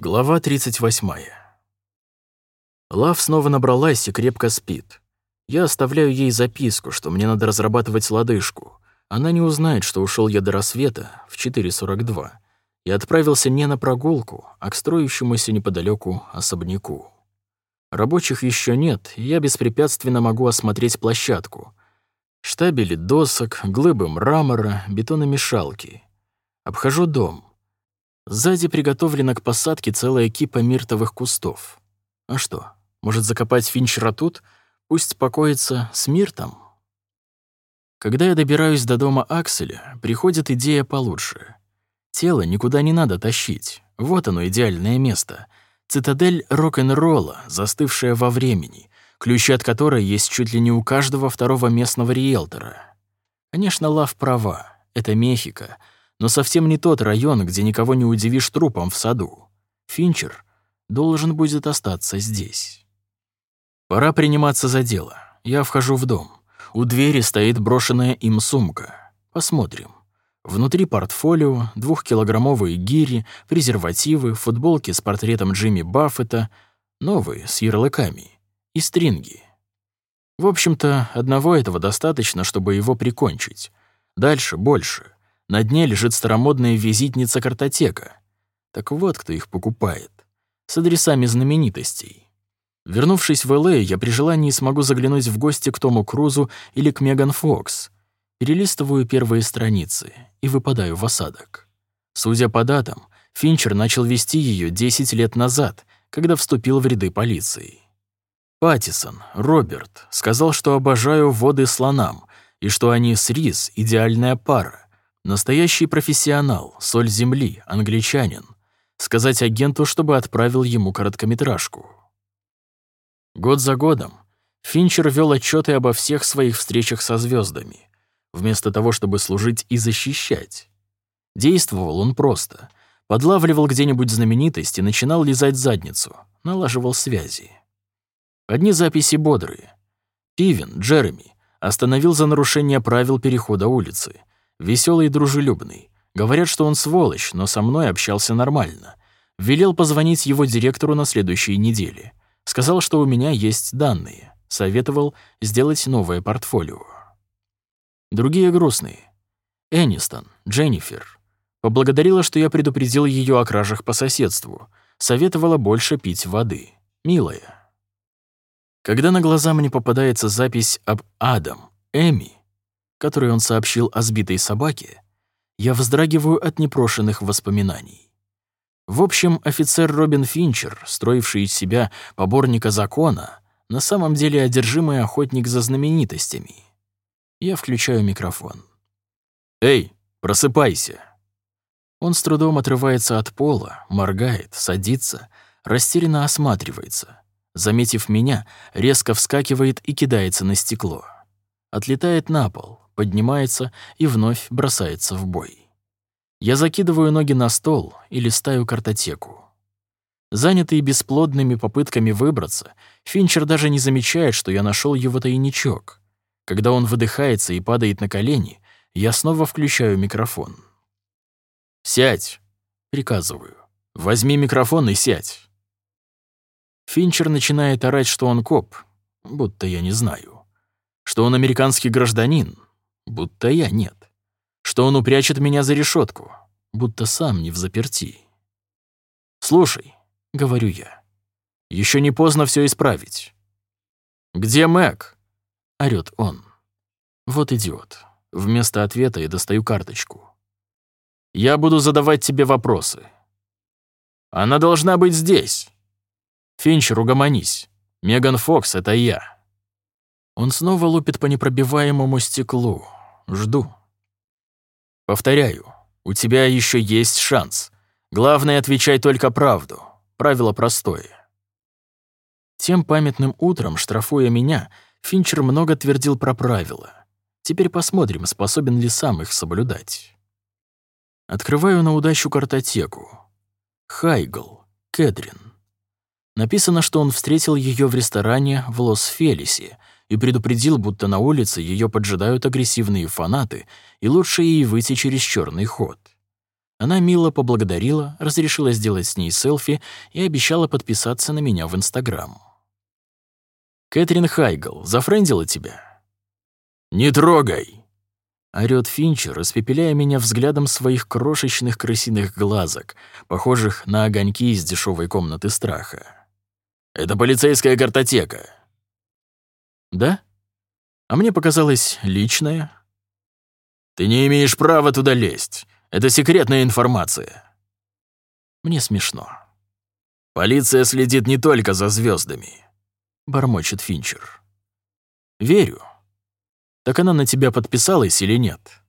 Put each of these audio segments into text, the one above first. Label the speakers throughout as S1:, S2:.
S1: Глава 38. Лав снова набралась и крепко спит. Я оставляю ей записку, что мне надо разрабатывать лодыжку. Она не узнает, что ушел я до рассвета в 4.42 и отправился не на прогулку, а к строящемуся неподалеку особняку. Рабочих еще нет, и я беспрепятственно могу осмотреть площадку. Штабели досок, глыбы мрамора, бетономешалки. Обхожу дом. Сзади приготовлена к посадке целая кипа миртовых кустов. А что, может закопать финчера тут? Пусть покоится с миртом? Когда я добираюсь до дома Акселя, приходит идея получше. Тело никуда не надо тащить. Вот оно, идеальное место. Цитадель рок-н-ролла, застывшая во времени, ключи от которой есть чуть ли не у каждого второго местного риэлтора. Конечно, Лав права. Это Мехико — но совсем не тот район, где никого не удивишь трупом в саду. Финчер должен будет остаться здесь. Пора приниматься за дело. Я вхожу в дом. У двери стоит брошенная им сумка. Посмотрим. Внутри портфолио, двухкилограммовые гири, презервативы, футболки с портретом Джимми Баффета, новые, с ярлыками, и стринги. В общем-то, одного этого достаточно, чтобы его прикончить. Дальше больше — на дне лежит старомодная визитница-картотека. Так вот, кто их покупает. С адресами знаменитостей. Вернувшись в Л.А., я при желании смогу заглянуть в гости к Тому Крузу или к Меган Фокс. Перелистываю первые страницы и выпадаю в осадок. Судя по датам, Финчер начал вести ее 10 лет назад, когда вступил в ряды полиции. Паттисон, Роберт, сказал, что обожаю воды слонам и что они с Рис — идеальная пара. Настоящий профессионал, соль земли, англичанин. Сказать агенту, чтобы отправил ему короткометражку. Год за годом Финчер вел отчеты обо всех своих встречах со звездами, вместо того, чтобы служить и защищать. Действовал он просто. Подлавливал где-нибудь знаменитость и начинал лизать задницу, налаживал связи. Одни записи бодрые. Пивен, Джереми, остановил за нарушение правил перехода улицы, Веселый и дружелюбный. Говорят, что он сволочь, но со мной общался нормально. Велел позвонить его директору на следующей неделе. Сказал, что у меня есть данные. Советовал сделать новое портфолио. Другие грустные. Энистон, Дженнифер. Поблагодарила, что я предупредил ее о кражах по соседству. Советовала больше пить воды. Милая. Когда на глаза мне попадается запись об Адам, Эми, которой он сообщил о сбитой собаке, я вздрагиваю от непрошенных воспоминаний. В общем, офицер Робин Финчер, строивший из себя поборника закона, на самом деле одержимый охотник за знаменитостями. Я включаю микрофон. «Эй, просыпайся!» Он с трудом отрывается от пола, моргает, садится, растерянно осматривается. Заметив меня, резко вскакивает и кидается на стекло. Отлетает на пол, поднимается и вновь бросается в бой. Я закидываю ноги на стол и листаю картотеку. Занятый бесплодными попытками выбраться, Финчер даже не замечает, что я нашел его тайничок. Когда он выдыхается и падает на колени, я снова включаю микрофон. «Сядь!» — приказываю. «Возьми микрофон и сядь!» Финчер начинает орать, что он коп, будто я не знаю. Что он американский гражданин, будто я нет. Что он упрячет меня за решетку, будто сам не в заперти. «Слушай», — говорю я, — «еще не поздно все исправить». «Где Мэг?» — орёт он. Вот идиот. Вместо ответа я достаю карточку. «Я буду задавать тебе вопросы». «Она должна быть здесь». «Финчер, угомонись. Меган Фокс — это я». Он снова лупит по непробиваемому стеклу. Жду. Повторяю, у тебя еще есть шанс. Главное, отвечай только правду. Правило простое. Тем памятным утром, штрафуя меня, Финчер много твердил про правила. Теперь посмотрим, способен ли сам их соблюдать. Открываю на удачу картотеку. Хайгл, Кэтрин. Написано, что он встретил ее в ресторане в Лос-Фелисе и предупредил, будто на улице ее поджидают агрессивные фанаты, и лучше ей выйти через черный ход. Она мило поблагодарила, разрешила сделать с ней селфи и обещала подписаться на меня в Инстаграм. «Кэтрин Хайгл зафрендила тебя?» «Не трогай!» Орёт Финчер, испепеляя меня взглядом своих крошечных крысиных глазок, похожих на огоньки из дешевой комнаты страха. «Это полицейская картотека». «Да? А мне показалось личное». «Ты не имеешь права туда лезть. Это секретная информация». Мне смешно. «Полиция следит не только за звездами, бормочет Финчер. «Верю. Так она на тебя подписалась или нет?»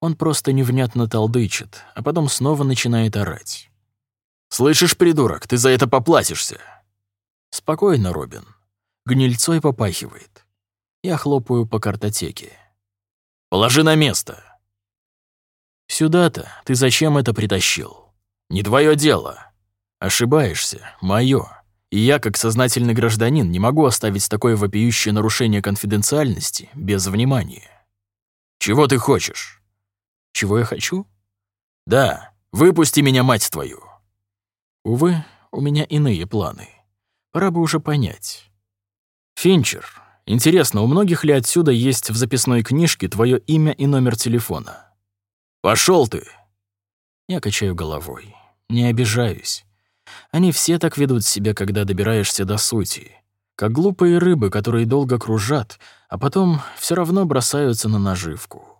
S1: Он просто невнятно толдычит, а потом снова начинает орать. «Слышишь, придурок, ты за это поплатишься!» «Спокойно, Робин. Гнильцой попахивает. Я хлопаю по картотеке. Положи на место!» «Сюда-то ты зачем это притащил? Не твое дело. Ошибаешься, мое. И я, как сознательный гражданин, не могу оставить такое вопиющее нарушение конфиденциальности без внимания. Чего ты хочешь? Чего я хочу? Да, выпусти меня, мать твою. Увы, у меня иные планы. Пора бы уже понять. Финчер, интересно, у многих ли отсюда есть в записной книжке твое имя и номер телефона? Пошел ты! Я качаю головой. Не обижаюсь. Они все так ведут себя, когда добираешься до сути. Как глупые рыбы, которые долго кружат, а потом все равно бросаются на наживку.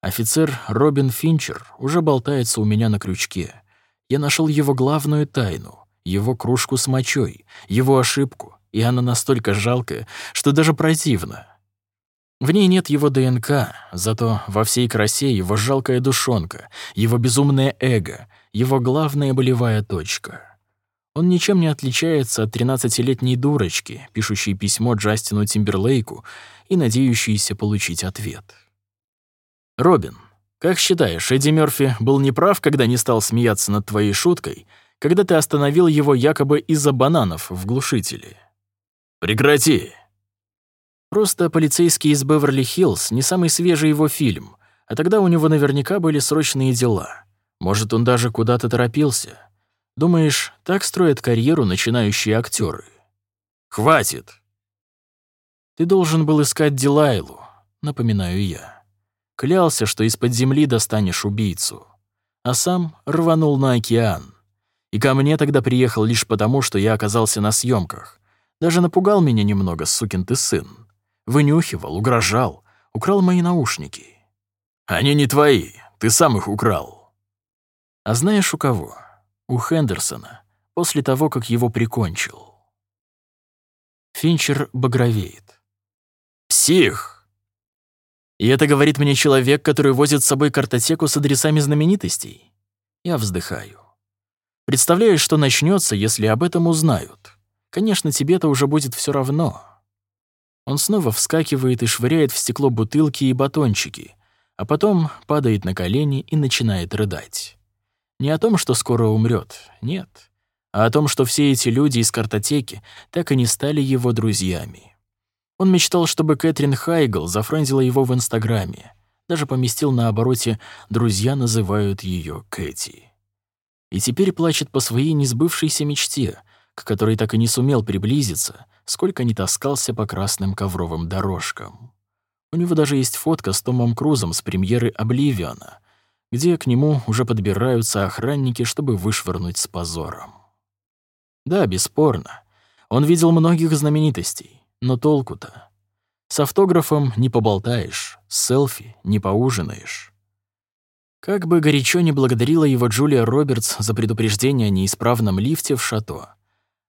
S1: Офицер Робин Финчер уже болтается у меня на крючке. Я нашел его главную тайну, его кружку с мочой, его ошибку, и она настолько жалкая, что даже противно. В ней нет его ДНК, зато во всей красе его жалкая душонка, его безумное эго, его главная болевая точка. Он ничем не отличается от 13-летней дурочки, пишущей письмо Джастину Тимберлейку и надеющейся получить ответ. «Робин, как считаешь, Эдди Мёрфи был неправ, когда не стал смеяться над твоей шуткой, когда ты остановил его якобы из-за бананов в глушителе?» «Прекрати!» Просто «Полицейский из Беверли-Хиллз» не самый свежий его фильм, а тогда у него наверняка были срочные дела. Может, он даже куда-то торопился. Думаешь, так строят карьеру начинающие актеры? Хватит. Ты должен был искать Дилайлу, напоминаю я. Клялся, что из-под земли достанешь убийцу. А сам рванул на океан. И ко мне тогда приехал лишь потому, что я оказался на съемках. Даже напугал меня немного, сукин ты сын. Вынюхивал, угрожал, украл мои наушники. Они не твои, ты сам их украл. А знаешь у кого? у Хендерсона после того, как его прикончил. Финчер багровеет. «Псих!» И это говорит мне человек, который возит с собой картотеку с адресами знаменитостей. Я вздыхаю. Представляешь, что начнется, если об этом узнают. Конечно, тебе-то уже будет все равно. Он снова вскакивает и швыряет в стекло бутылки и батончики, а потом падает на колени и начинает рыдать. Не о том, что скоро умрет, нет, а о том, что все эти люди из картотеки так и не стали его друзьями. Он мечтал, чтобы Кэтрин Хайгл зафрендила его в Инстаграме, даже поместил на обороте «Друзья называют ее Кэти». И теперь плачет по своей несбывшейся мечте, к которой так и не сумел приблизиться, сколько не таскался по красным ковровым дорожкам. У него даже есть фотка с Томом Крузом с премьеры «Обливиона», где к нему уже подбираются охранники, чтобы вышвырнуть с позором. Да, бесспорно. Он видел многих знаменитостей, но толку-то? С автографом не поболтаешь, с селфи не поужинаешь. Как бы горячо не благодарила его Джулия Робертс за предупреждение о неисправном лифте в шато,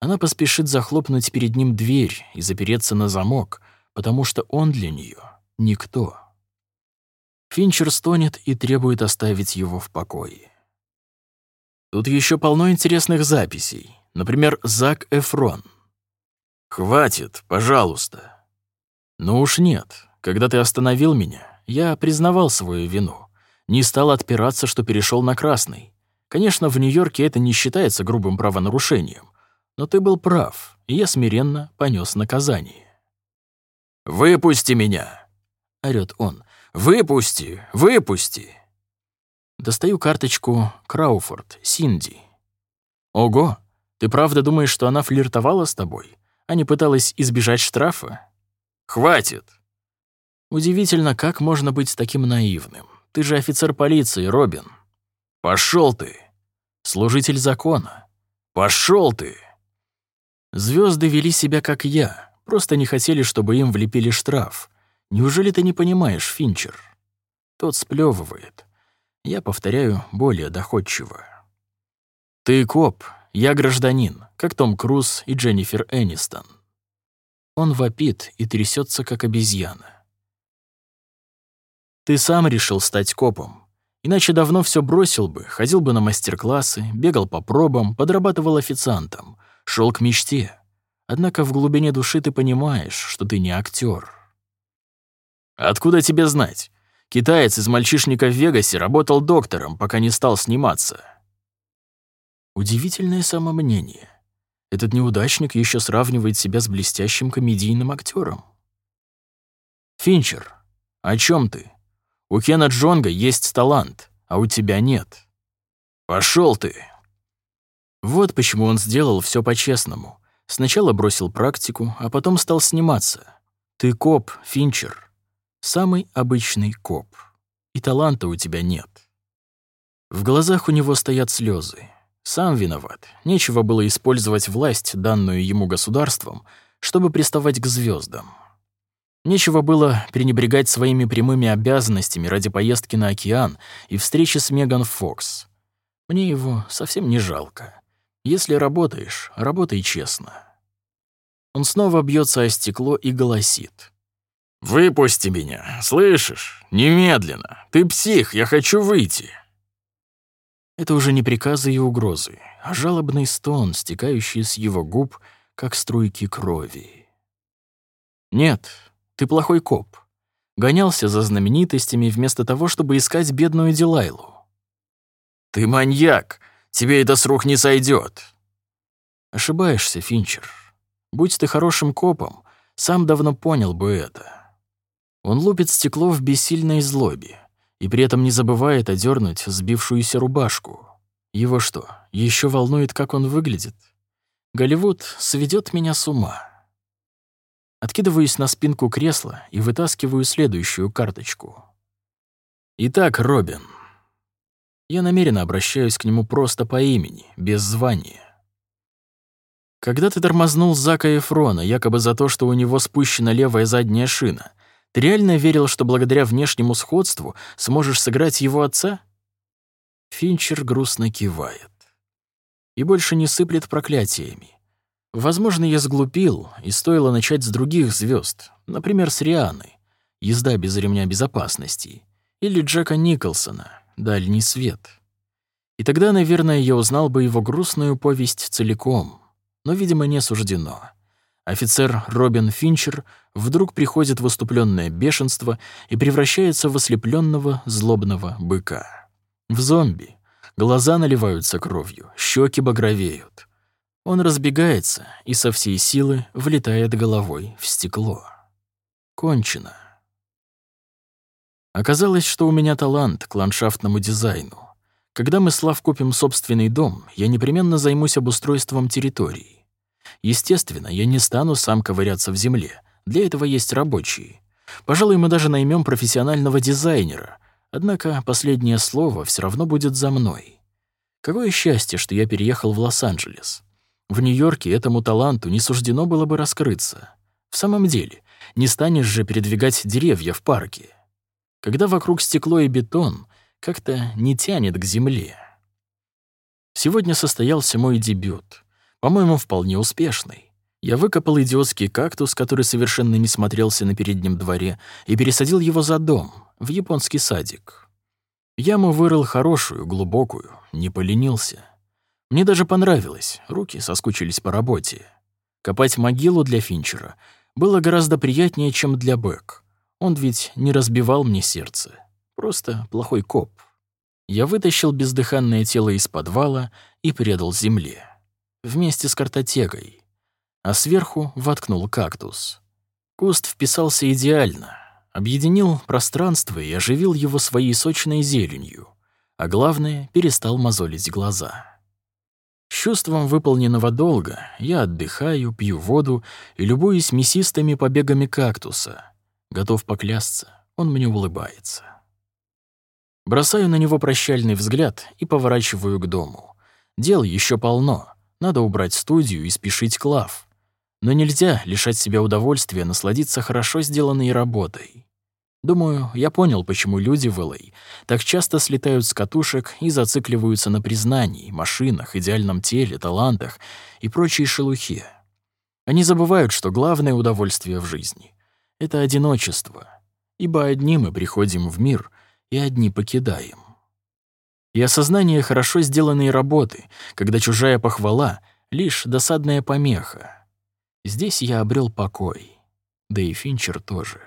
S1: она поспешит захлопнуть перед ним дверь и запереться на замок, потому что он для нее никто. Финчер стонет и требует оставить его в покое. Тут еще полно интересных записей. Например, Зак Эфрон. «Хватит, пожалуйста». «Ну уж нет. Когда ты остановил меня, я признавал свою вину. Не стал отпираться, что перешел на красный. Конечно, в Нью-Йорке это не считается грубым правонарушением. Но ты был прав, и я смиренно понес наказание». «Выпусти меня!» — орёт он. «Выпусти! Выпусти!» Достаю карточку Крауфорд, Синди. Ого, ты правда думаешь, что она флиртовала с тобой, а не пыталась избежать штрафа? Хватит! Удивительно, как можно быть таким наивным. Ты же офицер полиции, Робин. Пошел ты! Служитель закона. Пошел ты! Звезды вели себя как я, просто не хотели, чтобы им влепили штраф. Неужели ты не понимаешь, Финчер? Тот сплевывает. Я повторяю более доходчиво. Ты коп, я гражданин, как Том Круз и Дженнифер Энистон. Он вопит и трясется, как обезьяна. Ты сам решил стать копом. Иначе давно все бросил бы, ходил бы на мастер-классы, бегал по пробам, подрабатывал официантом, шел к мечте. Однако в глубине души ты понимаешь, что ты не актер. Откуда тебе знать? Китаец из мальчишника в Вегасе работал доктором, пока не стал сниматься. Удивительное самомнение. Этот неудачник еще сравнивает себя с блестящим комедийным актером. Финчер, о чем ты? У Кена Джонга есть талант, а у тебя нет. Пошел ты. Вот почему он сделал все по-честному. Сначала бросил практику, а потом стал сниматься. Ты коп, Финчер. Самый обычный коп. И таланта у тебя нет. В глазах у него стоят слезы. Сам виноват. Нечего было использовать власть, данную ему государством, чтобы приставать к звездам. Нечего было пренебрегать своими прямыми обязанностями ради поездки на океан и встречи с Меган Фокс. Мне его совсем не жалко. Если работаешь, работай честно. Он снова бьется о стекло и голосит. «Выпусти меня, слышишь? Немедленно! Ты псих, я хочу выйти!» Это уже не приказы и угрозы, а жалобный стон, стекающий с его губ, как струйки крови. «Нет, ты плохой коп. Гонялся за знаменитостями вместо того, чтобы искать бедную Дилайлу. Ты маньяк. Тебе это с рук не сойдет. Ошибаешься, Финчер. Будь ты хорошим копом, сам давно понял бы это. Он лупит стекло в бессильной злобе и при этом не забывает одернуть сбившуюся рубашку. Его что, еще волнует, как он выглядит? Голливуд сведет меня с ума. Откидываюсь на спинку кресла и вытаскиваю следующую карточку. Итак, Робин. Я намеренно обращаюсь к нему просто по имени, без звания. Когда ты тормознул Зака Эфрона, якобы за то, что у него спущена левая задняя шина, ты реально верил, что благодаря внешнему сходству сможешь сыграть его отца? Финчер грустно кивает. И больше не сыплет проклятиями. Возможно, я сглупил, и стоило начать с других звезд, например, с Рианы, «Езда без ремня безопасности», или Джека Николсона, «Дальний свет». И тогда, наверное, я узнал бы его грустную повесть целиком, но, видимо, не суждено. Офицер Робин Финчер вдруг приходит в выступленное бешенство и превращается в ослепленного злобного быка. В зомби. Глаза наливаются кровью, щеки багровеют. Он разбегается и со всей силы влетает головой в стекло. Кончено. Оказалось, что у меня талант к ландшафтному дизайну. Когда мы с Лав купим собственный дом, я непременно займусь обустройством территории. Естественно, я не стану сам ковыряться в земле. Для этого есть рабочие. Пожалуй, мы даже наймем профессионального дизайнера. Однако последнее слово все равно будет за мной. Какое счастье, что я переехал в Лос-Анджелес. В Нью-Йорке этому таланту не суждено было бы раскрыться. В самом деле, не станешь же передвигать деревья в парке. Когда вокруг стекло и бетон, как-то не тянет к земле. Сегодня состоялся мой дебют. По-моему, вполне успешный. Я выкопал идиотский кактус, который совершенно не смотрелся на переднем дворе, и пересадил его за дом, в японский садик. Яму вырыл хорошую, глубокую, не поленился. Мне даже понравилось, руки соскучились по работе. Копать могилу для Финчера было гораздо приятнее, чем для Бэк. Он ведь не разбивал мне сердце. Просто плохой коп. Я вытащил бездыханное тело из подвала и предал земле. Вместе с картотекой. А сверху воткнул кактус. Куст вписался идеально. Объединил пространство и оживил его своей сочной зеленью а главное, перестал мозолить глаза. С чувством выполненного долга я отдыхаю, пью воду и любуюсь мясистыми побегами кактуса. Готов поклясться, он мне улыбается. Бросаю на него прощальный взгляд и поворачиваю к дому. Дел еще полно. Надо убрать студию и спешить к лав. Но нельзя лишать себя удовольствия насладиться хорошо сделанной работой. Думаю, я понял, почему люди в Л.А. так часто слетают с катушек и зацикливаются на признании, машинах, идеальном теле, талантах и прочей шелухе. Они забывают, что главное удовольствие в жизни — это одиночество, ибо одни мы приходим в мир — и одни покидаем. И осознание хорошо сделанной работы, когда чужая похвала — лишь досадная помеха. Здесь я обрел покой, да и Финчер тоже.